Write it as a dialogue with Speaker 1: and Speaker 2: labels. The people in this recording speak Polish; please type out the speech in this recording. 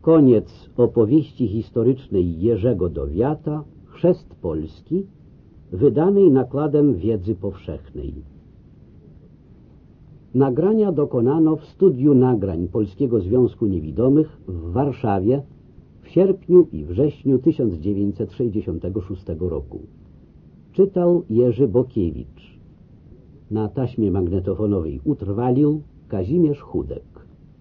Speaker 1: Koniec opowieści historycznej Jerzego Dowiata, Chrzest Polski, wydanej nakładem wiedzy powszechnej. Nagrania dokonano w studiu nagrań Polskiego Związku Niewidomych w Warszawie w sierpniu i wrześniu 1966 roku. Czytał Jerzy Bokiewicz. Na taśmie magnetofonowej utrwalił Kazimierz Chudek.